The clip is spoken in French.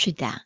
Tuda.